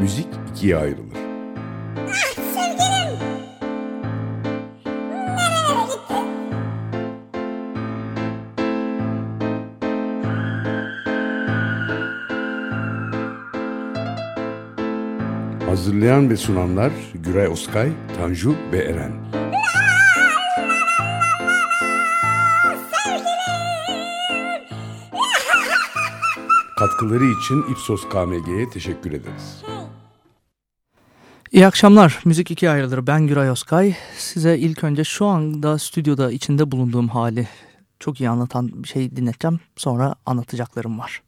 müzik ikiye ayrılır. Ah sevgilim! Nerelere gitti? Hazırlayan ve sunanlar Güray Oskay, Tanju ve Eren. Katkıları için Ipsos KMG'ye teşekkür ederiz. İyi akşamlar. Müzik iki ayrılır. Ben Güray Oskay. Size ilk önce şu anda stüdyoda içinde bulunduğum hali çok iyi anlatan bir şey dinleteceğim. Sonra anlatacaklarım var.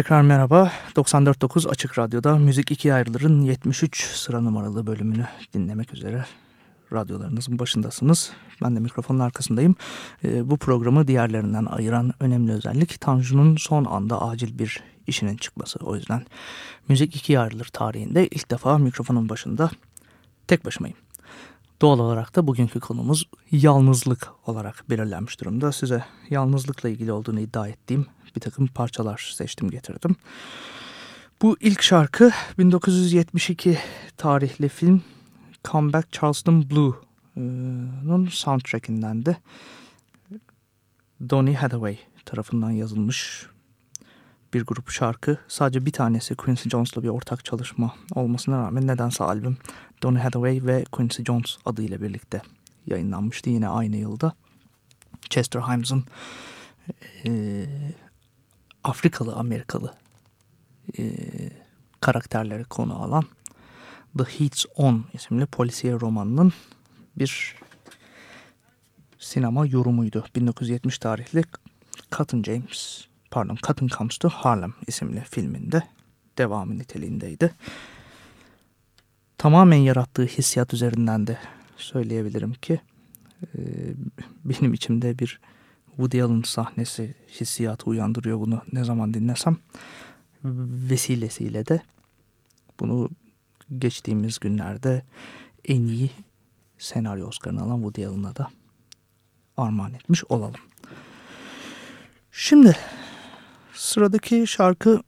Tekrar merhaba. 94.9 Açık Radyo'da Müzik İki Ayrılır'ın 73 sıra numaralı bölümünü dinlemek üzere radyolarınızın başındasınız. Ben de mikrofonun arkasındayım. E, bu programı diğerlerinden ayıran önemli özellik Tanju'nun son anda acil bir işinin çıkması. O yüzden Müzik İki Ayrılır tarihinde ilk defa mikrofonun başında tek başımayım. Doğal olarak da bugünkü konumuz yalnızlık olarak belirlenmiş durumda. Size yalnızlıkla ilgili olduğunu iddia ettiğim bir takım parçalar seçtim getirdim. Bu ilk şarkı 1972 tarihli film Come Back Charleston Blue'nun soundtrackinden de Donny Hathaway tarafından yazılmış bir grup şarkı. Sadece bir tanesi Quincy Jones'la bir ortak çalışma olmasına rağmen nedense albüm Donny Hathaway ve Quincy Jones adıyla birlikte yayınlanmıştı yine aynı yılda. Chester Himes'ın e, Afrikalı Amerikalı e, karakterleri konu alan The Heat's On isimli polisiye romanının bir sinema yorumuydu. 1970 tarihli Cotton James, pardon Cotton Comes to Harlem isimli filminde devamı niteliğindeydi. Tamamen yarattığı hissiyat üzerinden de söyleyebilirim ki e, benim içimde bir Woody Allen sahnesi hissiyatı uyandırıyor bunu ne zaman dinlesem. Vesilesiyle de bunu geçtiğimiz günlerde en iyi senaryo Oscar'ını alan Woody Allen'a da armağan etmiş olalım. Şimdi sıradaki şarkı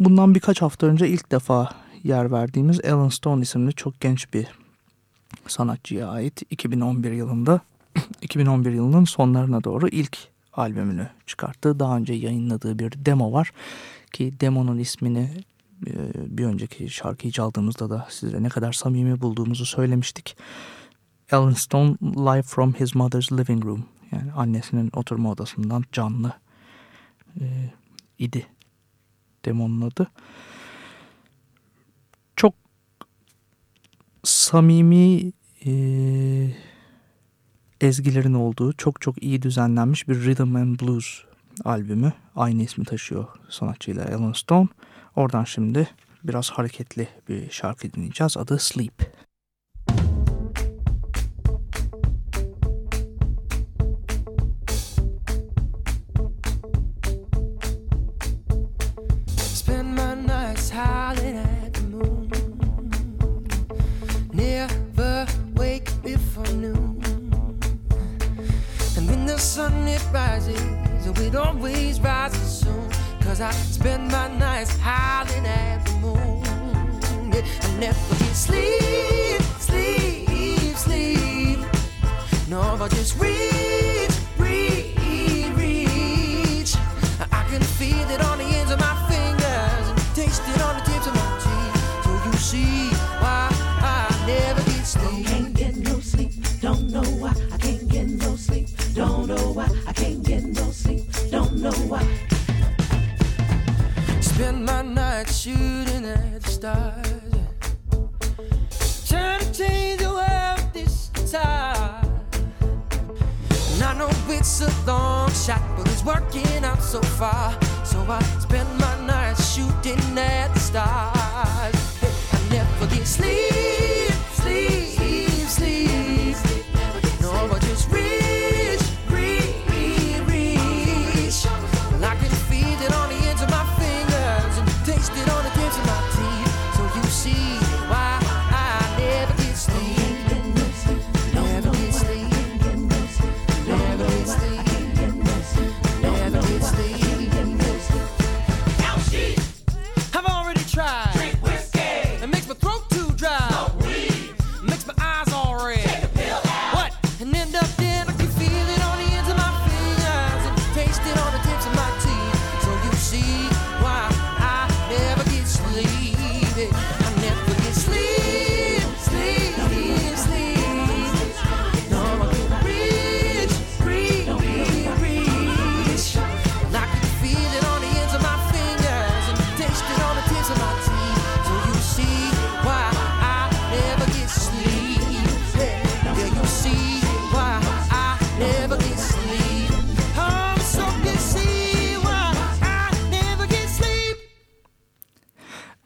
bundan birkaç hafta önce ilk defa yer verdiğimiz Alan Stone isimli çok genç bir sanatçıya ait 2011 yılında 2011 yılının sonlarına doğru ilk albümünü çıkarttı. Daha önce yayınladığı bir demo var ki demonun ismini e, bir önceki şarkıyı çaldığımızda da size ne kadar samimi bulduğumuzu söylemiştik. Alan Stone Live from His Mother's Living Room yani annesinin oturma odasından canlı e, idi demonun adı. Çok samimi e, ezgilerin olduğu çok çok iyi düzenlenmiş bir Rhythm and Blues albümü. Aynı ismi taşıyor sanatçıyla Alan Stone. Oradan şimdi biraz hareketli bir şarkı dinleyeceğiz. Adı Sleep.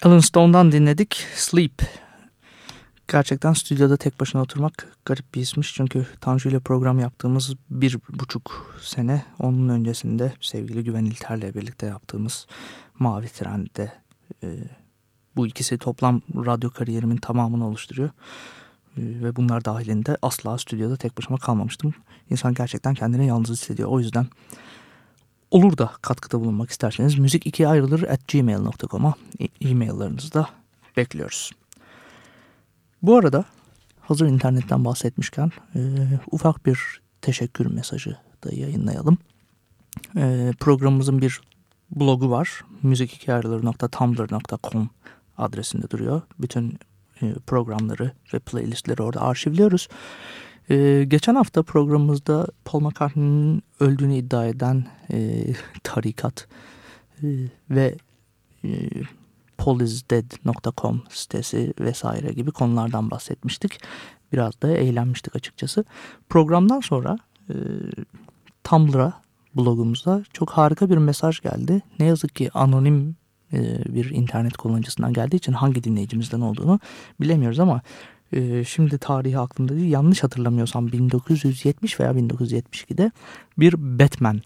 Alan Stone'dan dinledik Sleep. Gerçekten stüdyoda tek başına oturmak garip bir ismiş. Çünkü Tanju ile program yaptığımız bir buçuk sene onun öncesinde sevgili Güven İlter'le birlikte yaptığımız Mavi Tren'de e, bu ikisi toplam radyo kariyerimin tamamını oluşturuyor. E, ve bunlar dahilinde asla stüdyoda tek başıma kalmamıştım. İnsan gerçekten kendini yalnız hissediyor. O yüzden olur da katkıda bulunmak isterseniz müzik ikiye ayrılır at gmail.com'a e- e-maillerinizi de bekliyoruz. Bu arada hazır internetten bahsetmişken e, ufak bir teşekkür mesajı da yayınlayalım. E, programımızın bir blogu var. müzikikiayrıları.tumblr.com adresinde duruyor. Bütün e, programları ve playlistleri orada arşivliyoruz. Ee, geçen hafta programımızda Paul McCartney'nin öldüğünü iddia eden e, tarikat e, ve e, paulisdead.com sitesi vesaire gibi konulardan bahsetmiştik. Biraz da eğlenmiştik açıkçası. Programdan sonra e, Tumblr'a blogumuzda çok harika bir mesaj geldi. Ne yazık ki anonim e, bir internet kullanıcısından geldiği için hangi dinleyicimizden olduğunu bilemiyoruz ama e, şimdi tarihi aklımda değil yanlış hatırlamıyorsam 1970 veya 1972'de bir Batman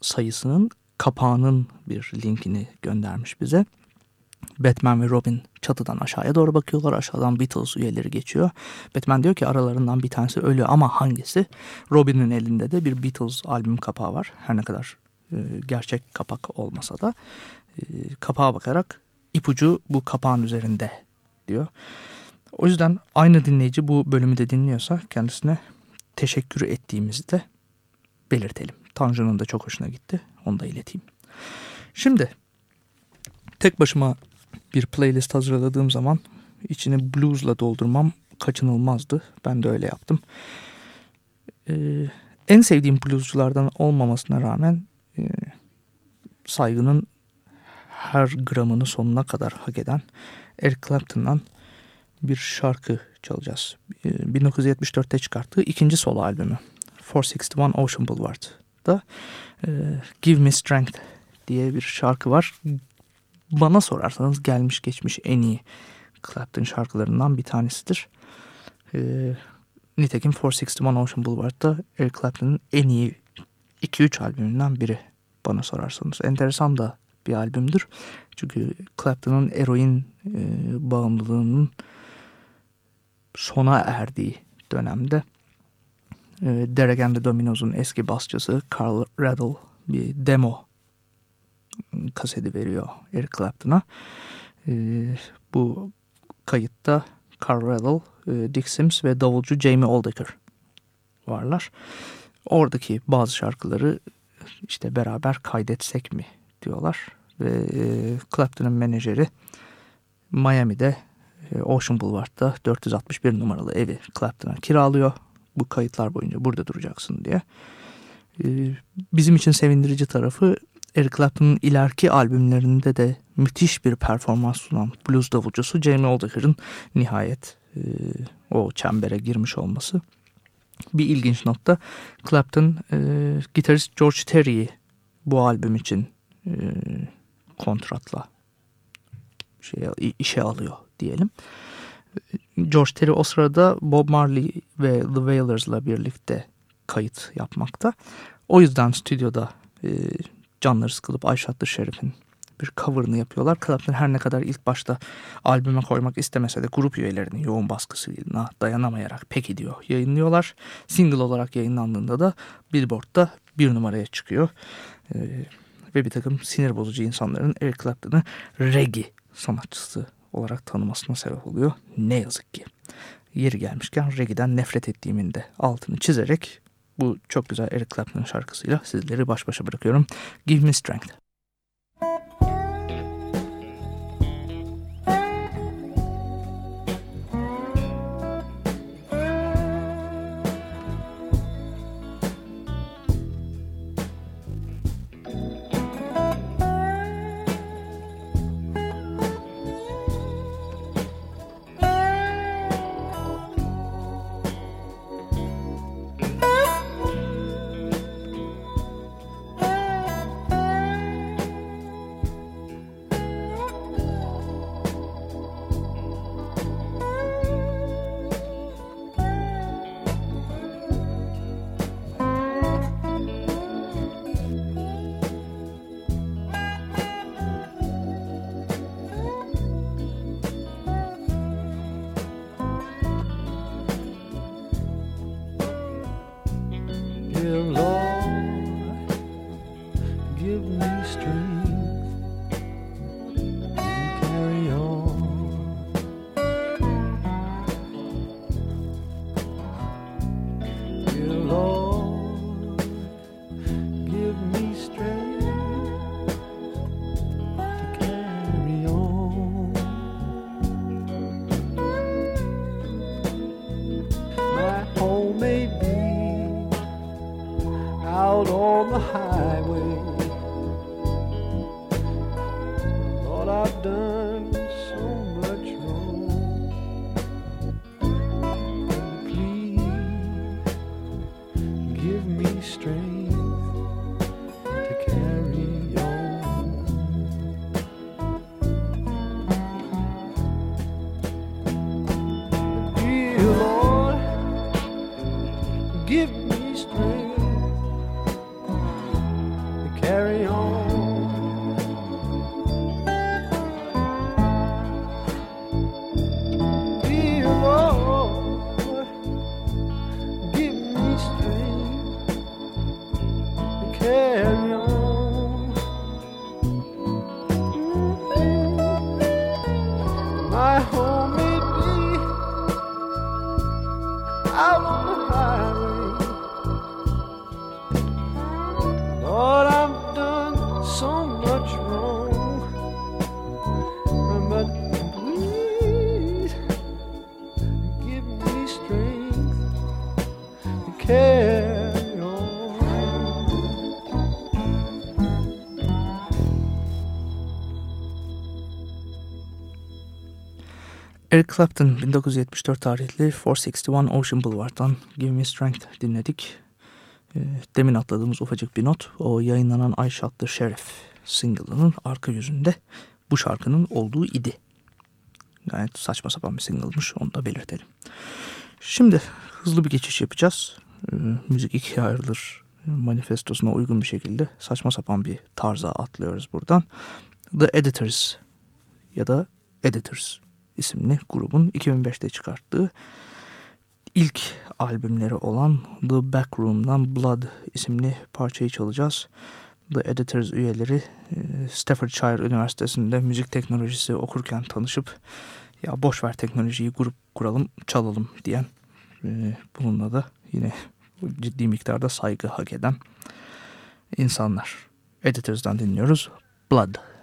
sayısının kapağının bir linkini göndermiş bize. Batman ve Robin çatıdan aşağıya doğru bakıyorlar. Aşağıdan Beatles üyeleri geçiyor. Batman diyor ki aralarından bir tanesi ölüyor ama hangisi? Robin'in elinde de bir Beatles albüm kapağı var. Her ne kadar e, gerçek kapak olmasa da e, kapağa bakarak ipucu bu kapağın üzerinde diyor. O yüzden aynı dinleyici bu bölümü de dinliyorsa kendisine teşekkür ettiğimizi de belirtelim. Tanju'nun da çok hoşuna gitti. Onu da ileteyim. Şimdi tek başıma bir playlist hazırladığım zaman içini bluesla doldurmam kaçınılmazdı. Ben de öyle yaptım. Ee, en sevdiğim bluesculardan olmamasına rağmen e, saygının her gramını sonuna kadar hak eden Eric Clapton'dan bir şarkı çalacağız. Ee, 1974'te çıkarttığı ikinci solo albümü 461 Ocean Boulevard'da e, Give Me Strength diye bir şarkı var. Bana sorarsanız gelmiş geçmiş en iyi Clapton şarkılarından bir tanesidir. Ee, nitekim 461 Ocean Boulevard'da Eric Clapton'ın en iyi 2-3 albümünden biri bana sorarsanız. Enteresan da bir albümdür. Çünkü Clapton'ın eroin e, bağımlılığının sona erdiği dönemde e, Derek and the Dominos'un eski basçısı Carl Rattle bir demo kaseti veriyor Eric Clapton'a. E, bu kayıtta Carl Rattle, e, Dick Sims ve davulcu Jamie Oldaker varlar. Oradaki bazı şarkıları işte beraber kaydetsek mi diyorlar. Ve e, Clapton'ın menajeri Miami'de Ocean Boulevard'da 461 numaralı evi Clapton'a kiralıyor. Bu kayıtlar boyunca burada duracaksın diye. E, bizim için sevindirici tarafı Eric Clapton'ın ileriki albümlerinde de müthiş bir performans sunan blues davulcusu Jamie Oldaker'ın nihayet e, o çembere girmiş olması. Bir ilginç nokta Clapton e, gitarist George Terry'i bu albüm için e, kontratla şey, işe alıyor diyelim. George Terry o sırada Bob Marley ve The Wailers'la birlikte kayıt yapmakta. O yüzden stüdyoda e, canları sıkılıp Ayşatlı Şerif'in bir cover'ını yapıyorlar. Clapton her ne kadar ilk başta albüme koymak istemese de grup üyelerinin yoğun baskısına dayanamayarak peki diyor yayınlıyorlar. Single olarak yayınlandığında da Billboard'da bir numaraya çıkıyor. Ee, ve bir takım sinir bozucu insanların Eric Clapton'ı reggae sanatçısı olarak tanımasına sebep oluyor. Ne yazık ki. Yeri gelmişken reggae'den nefret ettiğimin de altını çizerek bu çok güzel Eric Clapton şarkısıyla sizleri baş başa bırakıyorum. Give Me Strength. Eric Clapton 1974 tarihli 461 Ocean Boulevard'dan Give Me Strength dinledik. Ee, Demin atladığımız ufacık bir not o yayınlanan I Shot the Sheriff single'ının arka yüzünde bu şarkının olduğu idi. Gayet saçma sapan bir single'mış onu da belirtelim. Şimdi hızlı bir geçiş yapacağız. Ee, müzik ikiye ayrılır manifestosuna uygun bir şekilde saçma sapan bir tarza atlıyoruz buradan. The Editors ya da Editors isimli grubun 2005'te çıkarttığı ilk albümleri olan The Backroom'dan Blood isimli parçayı çalacağız. The Editors üyeleri e, Staffordshire Üniversitesi'nde müzik teknolojisi okurken tanışıp ya boş ver teknolojiyi grup kuralım çalalım diyen e, bununla da yine ciddi miktarda saygı hak eden insanlar. Editors'dan dinliyoruz Blood.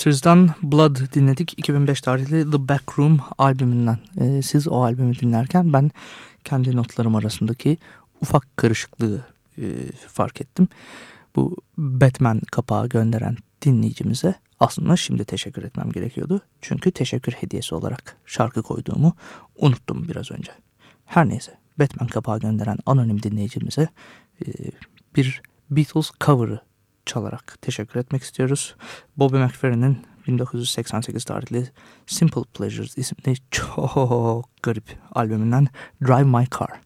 Editors'dan Blood dinledik. 2005 tarihli The Backroom albümünden. Ee, siz o albümü dinlerken ben kendi notlarım arasındaki ufak karışıklığı e, fark ettim. Bu Batman kapağı gönderen dinleyicimize aslında şimdi teşekkür etmem gerekiyordu. Çünkü teşekkür hediyesi olarak şarkı koyduğumu unuttum biraz önce. Her neyse Batman kapağı gönderen anonim dinleyicimize e, bir Beatles cover'ı çalarak teşekkür etmek istiyoruz. Bobby McFerrin'in 1988 tarihli Simple Pleasures isimli çok garip albümünden Drive My Car.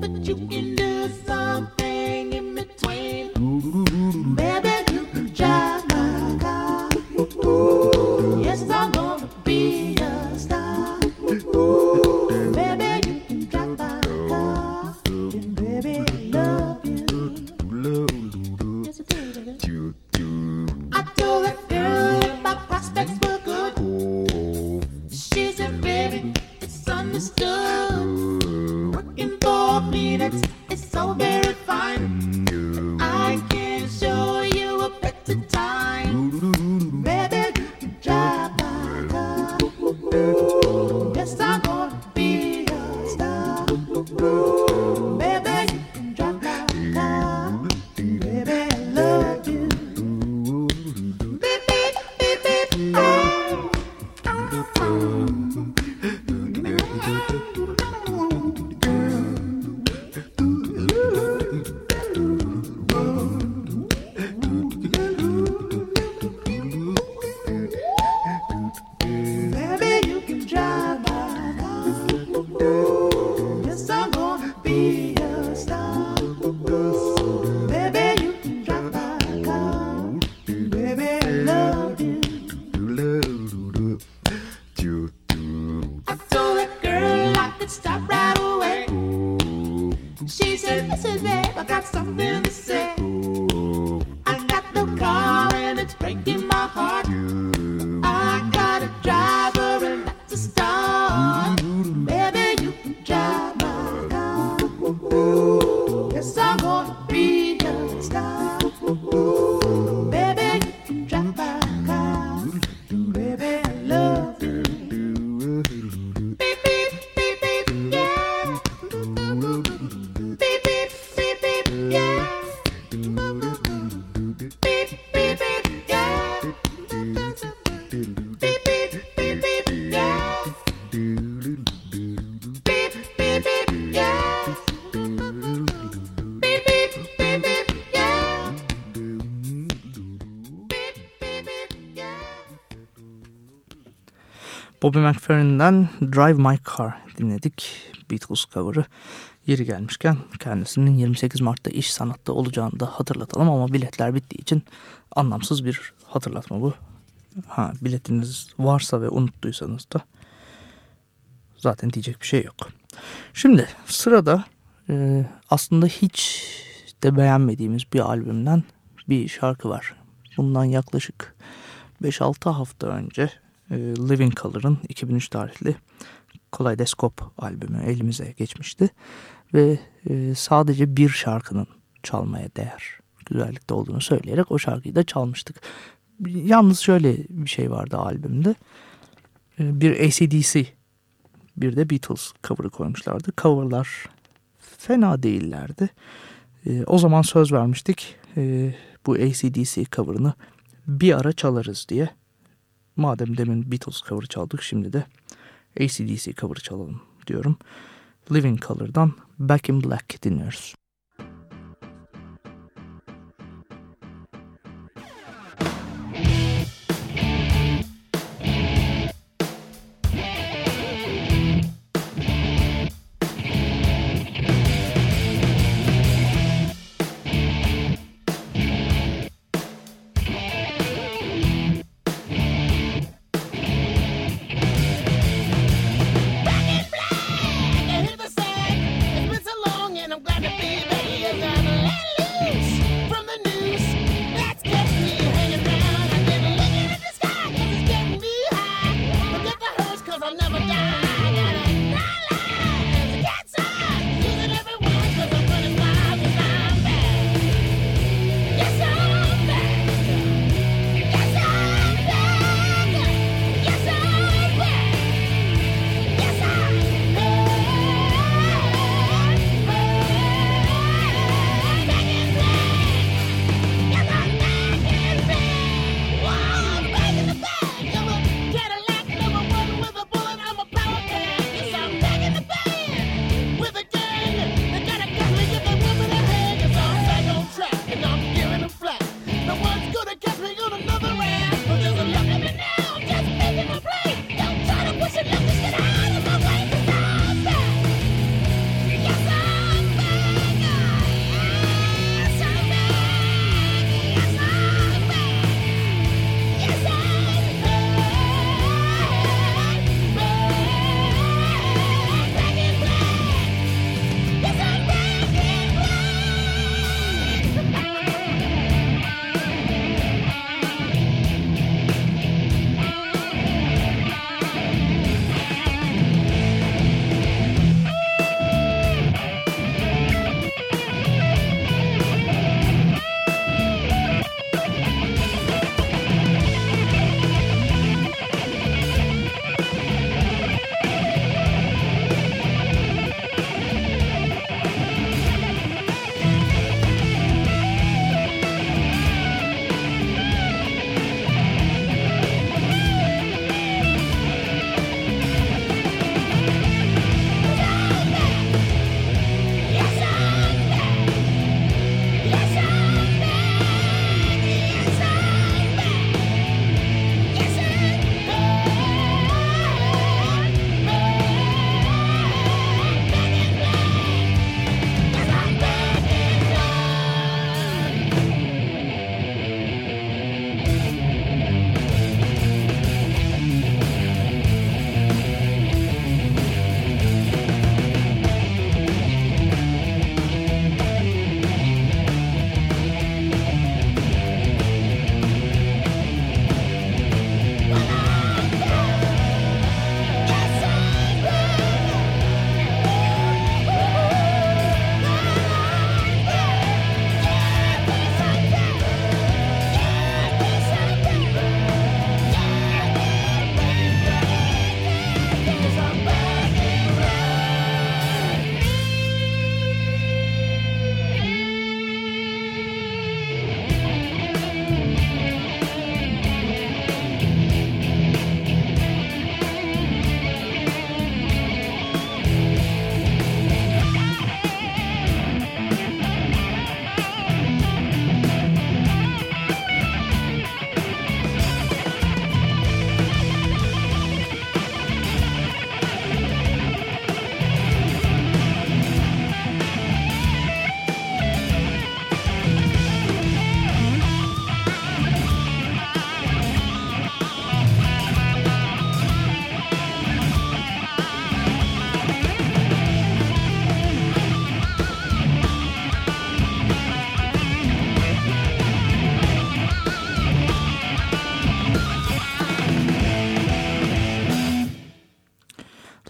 But you can do something in between. Baby, Bobby McFerrin'den Drive My Car dinledik. Beatles cover'ı. Yeri gelmişken kendisinin 28 Mart'ta iş sanatta olacağını da hatırlatalım ama biletler bittiği için anlamsız bir hatırlatma bu. Ha biletiniz varsa ve unuttuysanız da zaten diyecek bir şey yok. Şimdi sırada e, aslında hiç de beğenmediğimiz bir albümden bir şarkı var. Bundan yaklaşık 5-6 hafta önce e, Living Color'ın 2003 tarihli Kaleidoscope albümü elimize geçmişti. Ve e, sadece bir şarkının çalmaya değer güzellikte olduğunu söyleyerek o şarkıyı da çalmıştık. Yalnız şöyle bir şey vardı albümde. E, bir ACDC bir de Beatles cover'ı koymuşlardı. Cover'lar fena değillerdi. E, o zaman söz vermiştik e, bu ACDC cover'ını bir ara çalarız diye. Madem demin Beatles cover'ı çaldık şimdi de ACDC cover'ı çalalım diyorum. Living Color'dan Back in Black dinliyoruz.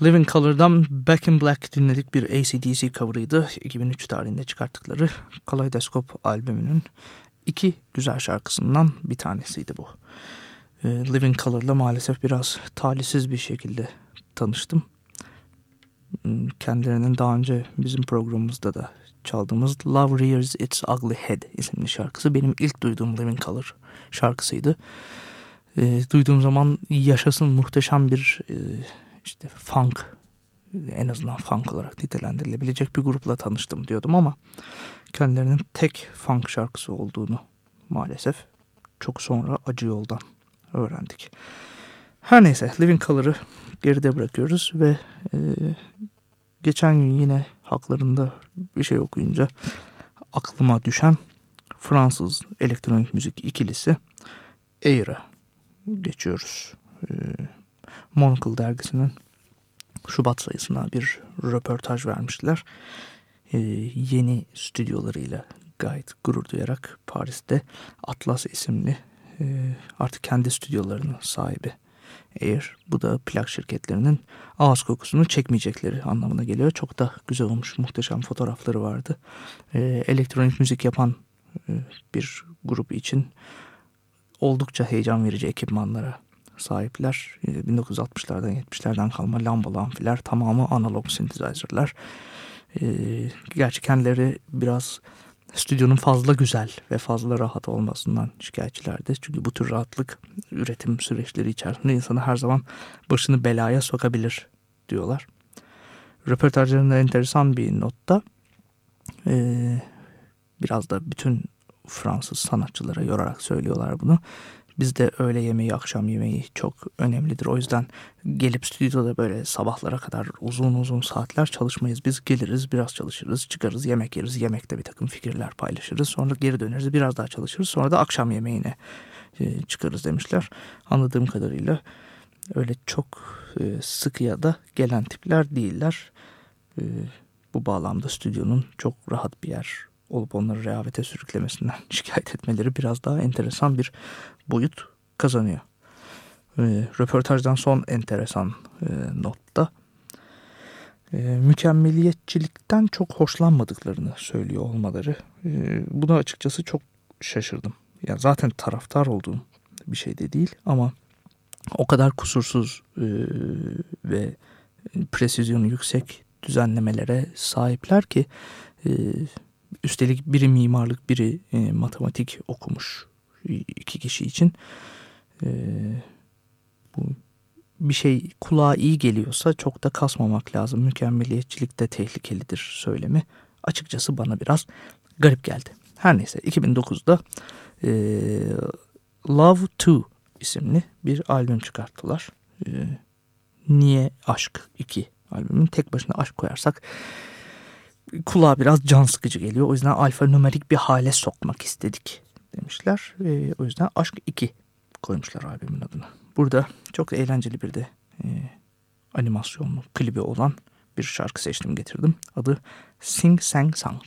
Living Color'dan Back in Black dinledik bir ACDC cover'ıydı. 2003 tarihinde çıkarttıkları Kaleidoscope albümünün iki güzel şarkısından bir tanesiydi bu. Ee, Living Color'la maalesef biraz talihsiz bir şekilde tanıştım. Hmm, Kendilerinin daha önce bizim programımızda da çaldığımız Love Rears Its Ugly Head isimli şarkısı benim ilk duyduğum Living Color şarkısıydı. Ee, duyduğum zaman yaşasın muhteşem bir e, işte funk en azından funk olarak nitelendirilebilecek bir grupla tanıştım diyordum ama kendilerinin tek funk şarkısı olduğunu maalesef çok sonra acı yoldan öğrendik. Her neyse Living Color'ı geride bırakıyoruz ve e, geçen gün yine haklarında bir şey okuyunca aklıma düşen Fransız elektronik müzik ikilisi Air'a geçiyoruz. E, Monocle dergisinin Şubat sayısına bir röportaj vermişler. E, yeni stüdyolarıyla gayet gurur duyarak Paris'te Atlas isimli e, artık kendi stüdyolarının sahibi Air. Bu da plak şirketlerinin ağız kokusunu çekmeyecekleri anlamına geliyor. Çok da güzel olmuş. Muhteşem fotoğrafları vardı. E, elektronik müzik yapan e, bir grup için oldukça heyecan verici ekipmanlara sahipler. E, 1960'lardan 70'lerden kalma lambalı amfiler tamamı analog synthesizer'lar. E, gerçi kendileri biraz stüdyonun fazla güzel ve fazla rahat olmasından şikayetçilerdi. Çünkü bu tür rahatlık üretim süreçleri içerisinde insanı her zaman başını belaya sokabilir diyorlar. Röportajlarında enteresan bir notta e, biraz da bütün Fransız sanatçılara yorarak söylüyorlar bunu. Bizde öğle yemeği, akşam yemeği çok önemlidir. O yüzden gelip stüdyoda böyle sabahlara kadar uzun uzun saatler çalışmayız. Biz geliriz, biraz çalışırız, çıkarız, yemek yeriz. Yemekte bir takım fikirler paylaşırız. Sonra geri döneriz, biraz daha çalışırız. Sonra da akşam yemeğine e, çıkarız demişler. Anladığım kadarıyla öyle çok e, sıkıya da gelen tipler değiller. E, bu bağlamda stüdyonun çok rahat bir yer olup onları rehavete sürüklemesinden şikayet etmeleri biraz daha enteresan bir boyut kazanıyor. E, röportajdan son enteresan e, notta e, mükemmeliyetçilikten çok hoşlanmadıklarını söylüyor olmaları. E, buna açıkçası çok şaşırdım. Yani zaten taraftar olduğum bir şey de değil ama o kadar kusursuz e, ve presizyonu yüksek düzenlemelere sahipler ki e, üstelik biri mimarlık biri e, matematik okumuş iki kişi için e, bu bir şey kulağa iyi geliyorsa çok da kasmamak lazım. Mükemmeliyetçilik de tehlikelidir söylemi. Açıkçası bana biraz garip geldi. Her neyse 2009'da e, Love 2 isimli bir albüm çıkarttılar. E, Niye Aşk 2 albümün tek başına aşk koyarsak kulağa biraz can sıkıcı geliyor. O yüzden alfanümerik bir hale sokmak istedik demişler. E, o yüzden Aşk 2 koymuşlar albümün adını. Burada çok eğlenceli bir de e, animasyonlu klibi olan bir şarkı seçtim getirdim. Adı Sing Sang Sang.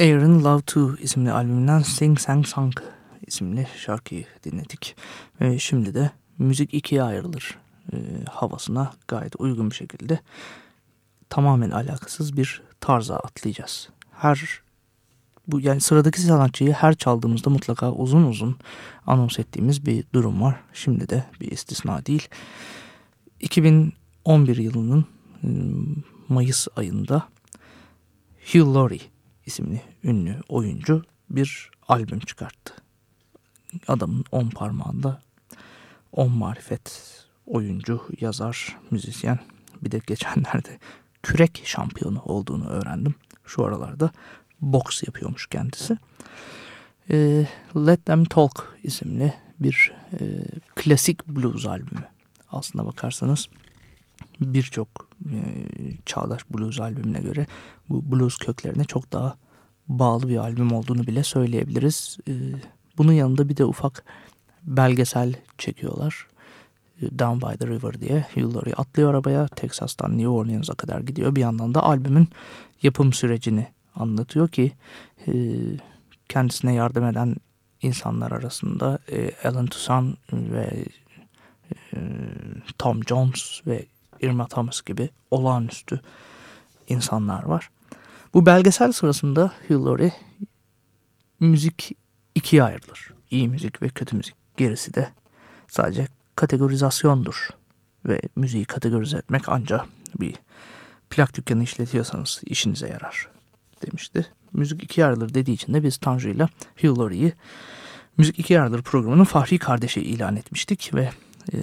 Aaron Love 2 isimli albümünden Sing Sang Sang isimli şarkıyı dinledik. Ve şimdi de müzik ikiye ayrılır e, havasına gayet uygun bir şekilde tamamen alakasız bir tarza atlayacağız. Her bu yani sıradaki sanatçıyı her çaldığımızda mutlaka uzun uzun anons ettiğimiz bir durum var. Şimdi de bir istisna değil. 2011 yılının e, Mayıs ayında Hugh Laurie isimli ünlü oyuncu bir albüm çıkarttı. Adamın on parmağında on marifet oyuncu, yazar, müzisyen bir de geçenlerde kürek şampiyonu olduğunu öğrendim. Şu aralarda boks yapıyormuş kendisi. E, Let Them Talk isimli bir e, klasik blues albümü. Aslına bakarsanız birçok e, çağdaş blues albümüne göre bu blues köklerine çok daha bağlı bir albüm olduğunu bile söyleyebiliriz. E, bunun yanında bir de ufak belgesel çekiyorlar. E, Down by the River diye Hillary atlıyor arabaya Texas'tan New Orleans'a kadar gidiyor. Bir yandan da albümün yapım sürecini anlatıyor ki e, kendisine yardım eden insanlar arasında e, Alan Toussaint ve e, Tom Jones ve Irma Thomas gibi olağanüstü insanlar var. Bu belgesel sırasında Hillary müzik ikiye ayrılır. İyi müzik ve kötü müzik. Gerisi de sadece kategorizasyondur. Ve müziği kategorize etmek ancak bir plak dükkanı işletiyorsanız işinize yarar demişti. Müzik ikiye ayrılır dediği için de biz Tanju ile Hillary'yi Müzik ikiye ayrılır programının Fahri kardeşi ilan etmiştik ve e,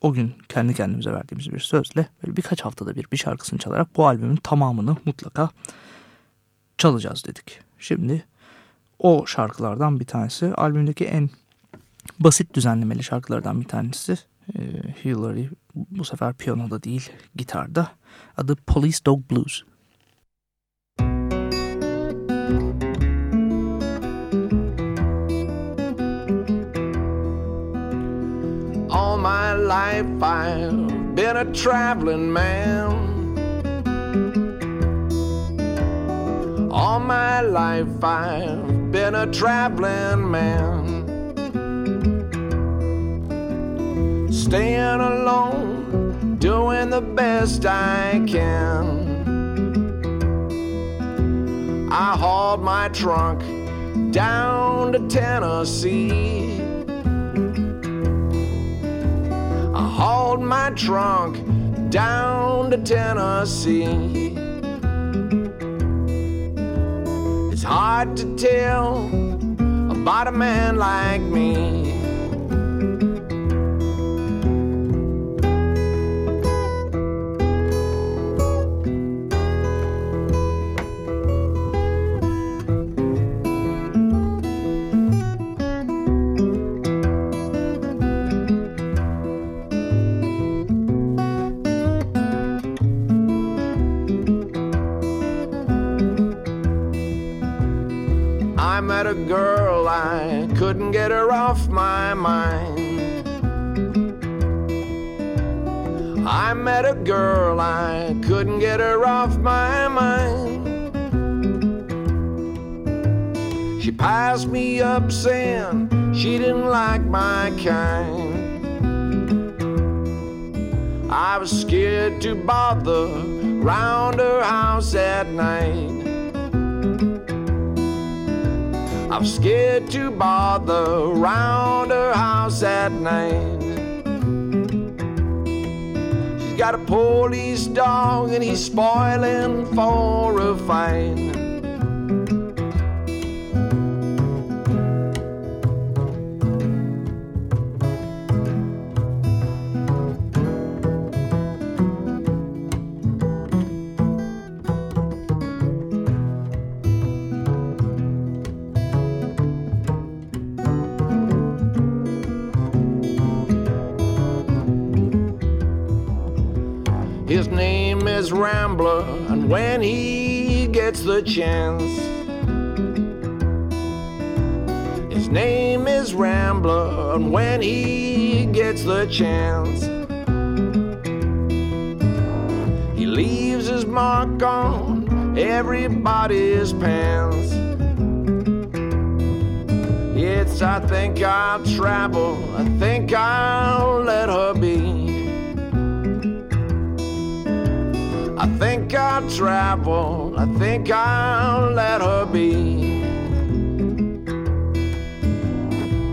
o gün kendi kendimize verdiğimiz bir sözle böyle birkaç haftada bir bir şarkısını çalarak bu albümün tamamını mutlaka çalacağız dedik. Şimdi o şarkılardan bir tanesi albümdeki en basit düzenlemeli şarkılardan bir tanesi Hillary bu sefer piyanoda değil gitarda adı Police Dog Blues. All life I've been a traveling man. All my life I've been a traveling man. Staying alone, doing the best I can. I hauled my trunk down to Tennessee. Hauled my trunk down to Tennessee. It's hard to tell about a man like me. Met a girl, I couldn't get her off my mind. She passed me up saying she didn't like my kind. I was scared to bother round her house at night. I'm scared to bother round her house at night. Got a police dog and he's spoiling for a fight. Name is Rambler, and when he gets the chance, his name is Rambler, and when he gets the chance, he leaves his mark on everybody's pants. It's, I think I'll travel, I think I'll let her be. I think I'll travel, I think I'll let her be.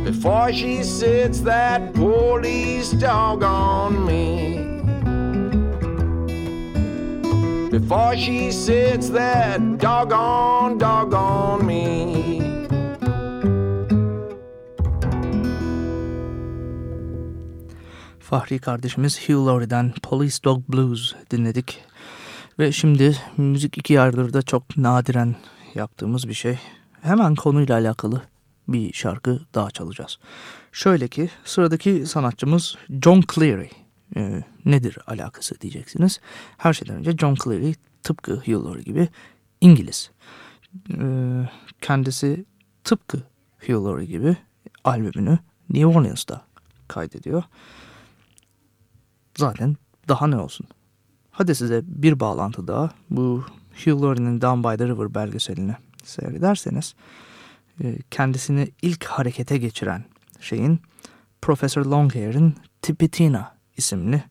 Before she sits that police dog on me. Before she sits that doggone dog on me. Fahri kardeşimiz Hugh Laurie'den Police Dog Blues dinledik. Ve şimdi müzik iki yarıdır çok nadiren yaptığımız bir şey. Hemen konuyla alakalı bir şarkı daha çalacağız. Şöyle ki sıradaki sanatçımız John Cleary. Ee, nedir alakası diyeceksiniz. Her şeyden önce John Cleary tıpkı Laurie gibi İngiliz. Ee, kendisi tıpkı Laurie gibi albümünü New Orleans'ta kaydediyor. Zaten daha ne olsun. Hadi size bir bağlantı daha. Bu Hugh Laurie'nin Down by the River belgeselini seyrederseniz e, kendisini ilk harekete geçiren şeyin Professor Longhair'in Tipitina isimli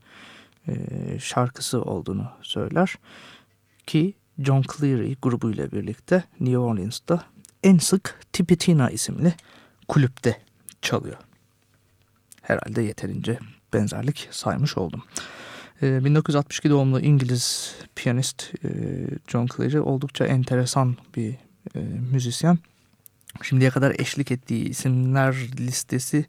e, şarkısı olduğunu söyler. Ki John Cleary grubuyla birlikte New Orleans'ta en sık Tipitina isimli kulüpte çalıyor. Herhalde yeterince benzerlik saymış oldum. Ee, 1962 doğumlu İngiliz piyanist e, John Cleary oldukça enteresan bir e, müzisyen. Şimdiye kadar eşlik ettiği isimler listesi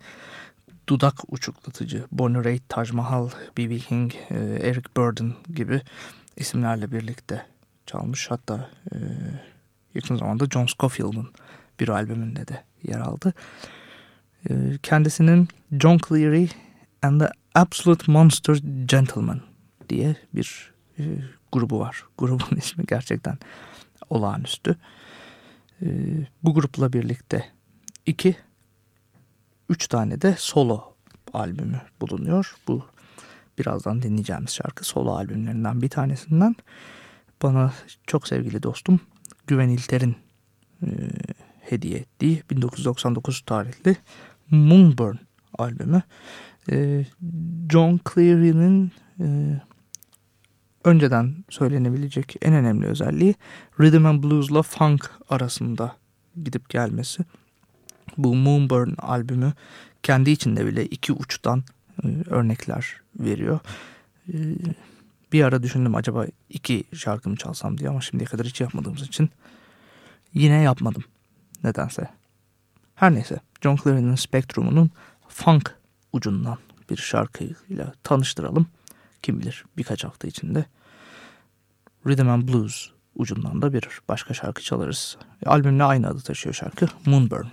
dudak uçuklatıcı. Bonnie Raitt, Taj Mahal, B.B. King, e, Eric Burden gibi isimlerle birlikte çalmış. Hatta e, yakın zamanda John Scofield'ın bir albümünde de yer aldı. E, kendisinin John Cleary and the Absolute Monster Gentleman diye bir e, grubu var. Grubun ismi gerçekten olağanüstü. E, bu grupla birlikte iki, üç tane de solo albümü bulunuyor. Bu birazdan dinleyeceğimiz şarkı solo albümlerinden bir tanesinden. Bana çok sevgili dostum Güven İlter'in e, hediye ettiği 1999 tarihli Moonburn albümü. E, John Cleary'nin e, önceden söylenebilecek en önemli özelliği Rhythm and Blues'la Funk arasında gidip gelmesi. Bu Moonburn albümü kendi içinde bile iki uçtan e, örnekler veriyor. E, bir ara düşündüm acaba iki şarkımı çalsam diye ama şimdiye kadar hiç yapmadığımız için yine yapmadım nedense. Her neyse John Cleary'nin Spectrum'unun funk ucundan bir şarkıyla tanıştıralım. Kim bilir birkaç hafta içinde Rhythm and Blues ucundan da bir başka şarkı çalarız. Albümle aynı adı taşıyor şarkı Moonburn.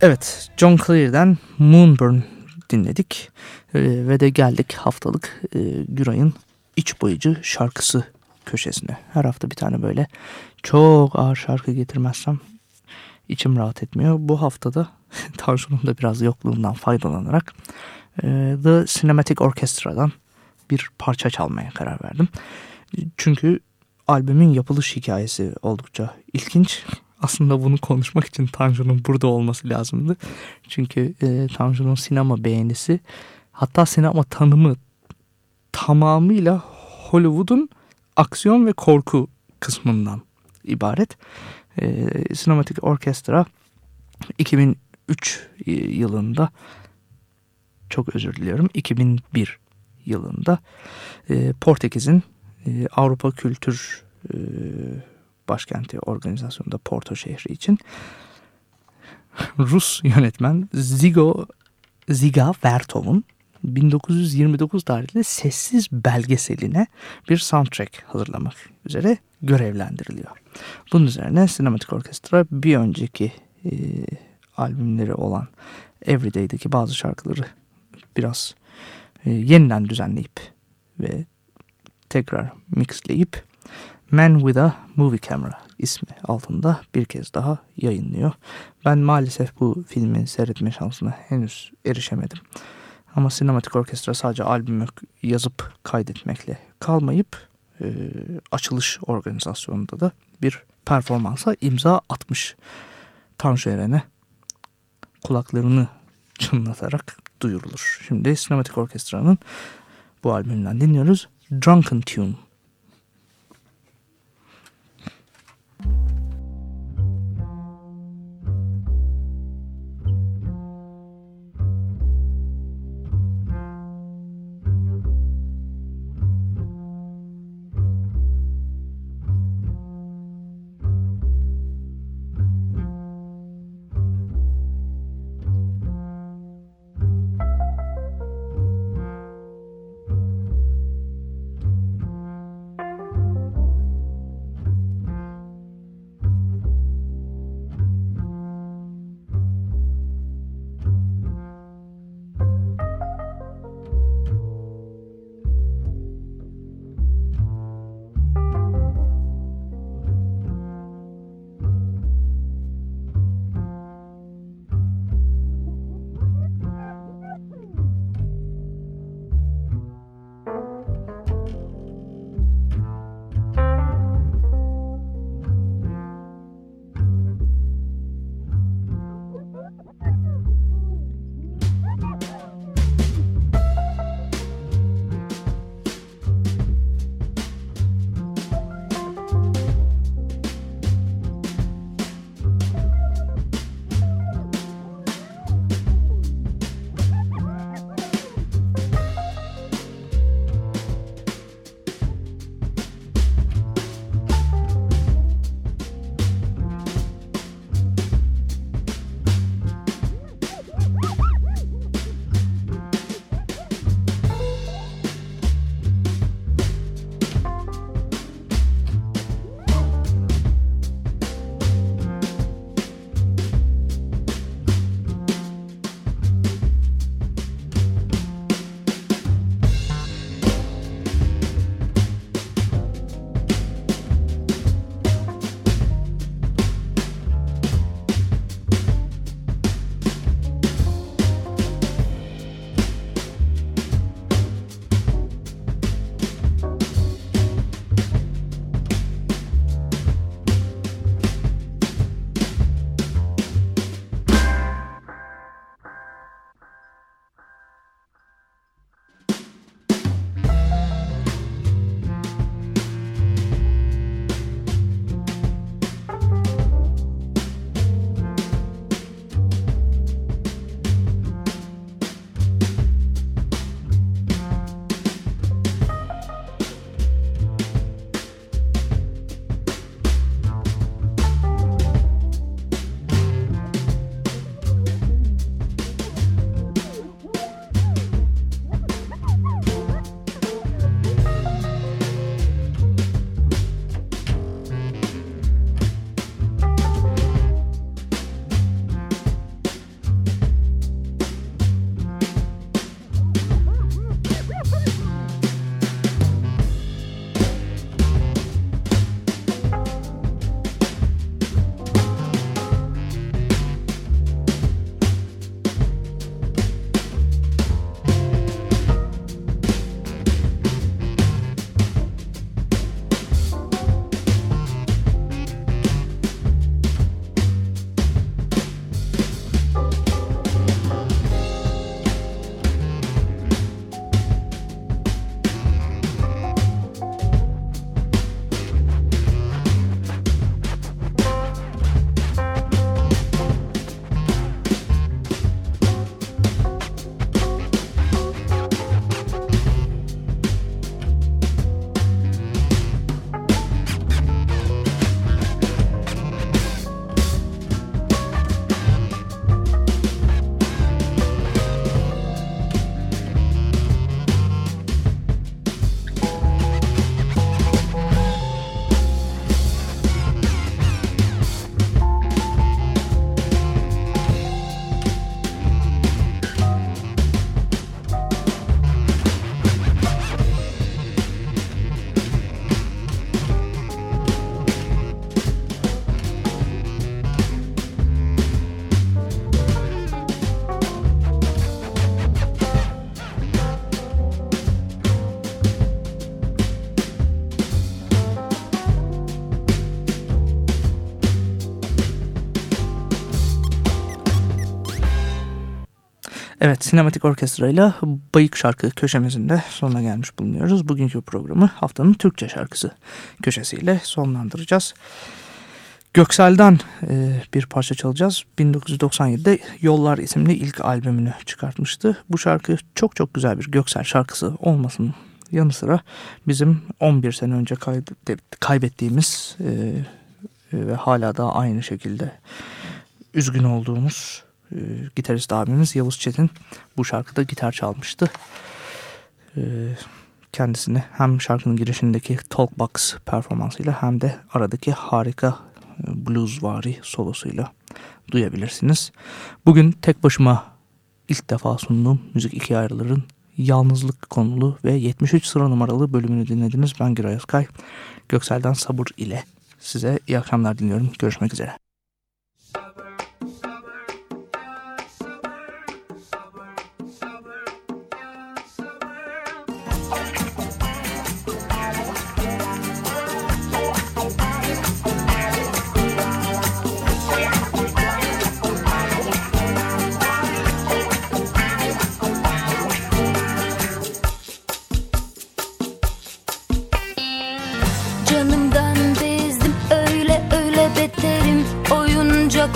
Evet, John Clear'den Moonburn dinledik Ee, ve de geldik haftalık e, Güray'ın iç boyucu şarkısı köşesine. Her hafta bir tane böyle çok ağır şarkı getirmezsem içim rahat etmiyor. Bu haftada Tansu'nun da biraz yokluğundan faydalanarak e, The Cinematic Orchestra'dan bir parça çalmaya karar verdim. Çünkü albümün yapılış hikayesi oldukça ilginç. Aslında bunu konuşmak için Tanju'nun burada olması lazımdı. Çünkü e, Tanju'nun sinema beğenisi hatta sinema tanımı tamamıyla Hollywood'un aksiyon ve korku kısmından ibaret. E, Cinematic Orchestra 2003 yılında çok özür diliyorum 2001 yılında e, Portekiz'in e, Avrupa Kültür e, Başkenti organizasyonunda Porto şehri için Rus yönetmen Zigo Ziga Vertov'un 1929 tarihli Sessiz belgeseline bir soundtrack hazırlamak üzere görevlendiriliyor. Bunun üzerine Sinematik Orkestra bir önceki e, albümleri olan Everyday'deki bazı şarkıları biraz e, yeniden düzenleyip ve tekrar mixleyip Man with a Movie Camera ismi altında bir kez daha yayınlıyor. Ben maalesef bu filmi seyretme şansına henüz erişemedim. Ama Sinematik Orkestra sadece albümü yazıp kaydetmekle kalmayıp e, açılış organizasyonunda da bir performansa imza atmış. Tanju Eren'e kulaklarını çınlatarak duyurulur. Şimdi Sinematik Orkestra'nın bu albümünden dinliyoruz. Drunken Tune. Evet, Sinematik Orkestra ile Bayık Şarkı köşemizin de sonuna gelmiş bulunuyoruz. Bugünkü programı haftanın Türkçe şarkısı köşesiyle sonlandıracağız. Göksel'den e, bir parça çalacağız. 1997'de Yollar isimli ilk albümünü çıkartmıştı. Bu şarkı çok çok güzel bir Göksel şarkısı olmasının yanı sıra bizim 11 sene önce kaybettiğimiz e, ve hala da aynı şekilde üzgün olduğumuz e, gitarist abimiz Yavuz Çetin bu şarkıda gitar çalmıştı. E, kendisini hem şarkının girişindeki Talkbox performansıyla hem de aradaki harika e, bluesvari solosuyla duyabilirsiniz. Bugün tek başıma ilk defa sunduğum Müzik İki Ayrıların yalnızlık konulu ve 73 sıra numaralı bölümünü dinlediniz. Ben Giray Özkay. Göksel'den Sabır ile size iyi akşamlar diliyorum. Görüşmek üzere.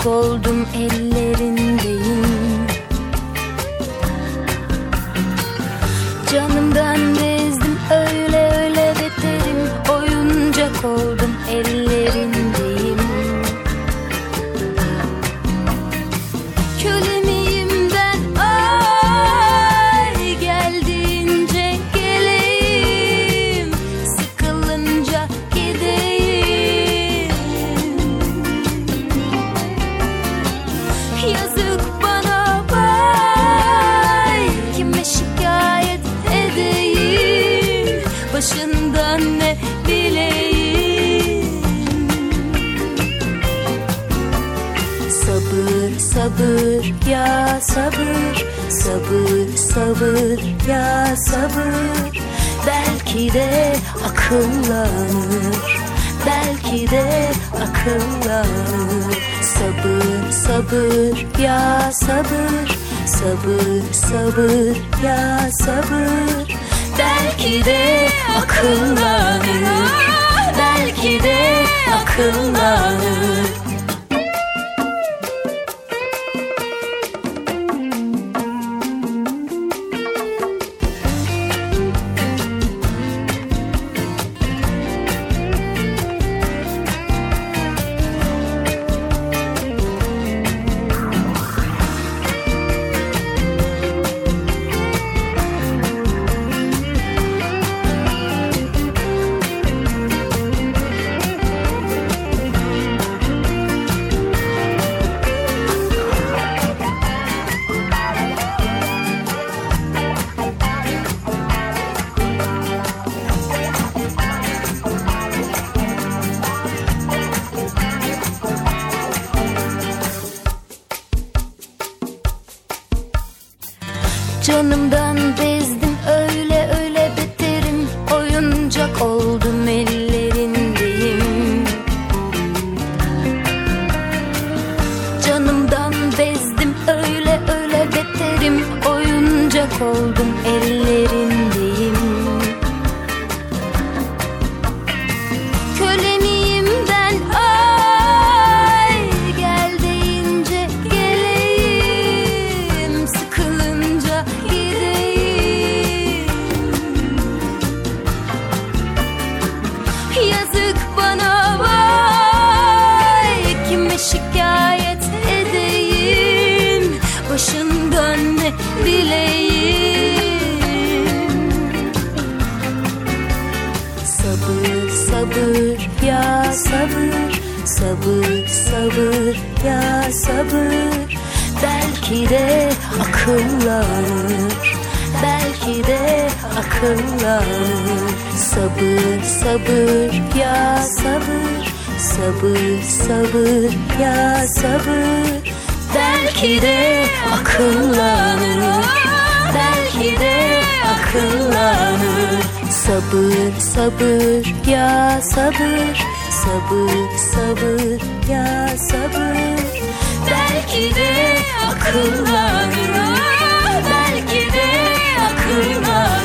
Oldum ellerindeyim Sabır ya sabır Sabır sabır ya sabır. Belki de akıllanır Belki de akıllanır. Sabır sabır ya sabır Sabır sabır ya sabır. Belki de akıllanır Belki de akıllanır sabır ya sabır. Belki de akıllanır. Belki de akıllanır. Sabır sabır ya sabır. Sabır sabır ya sabır. Belki de akıllanır. Belki de akıllanır.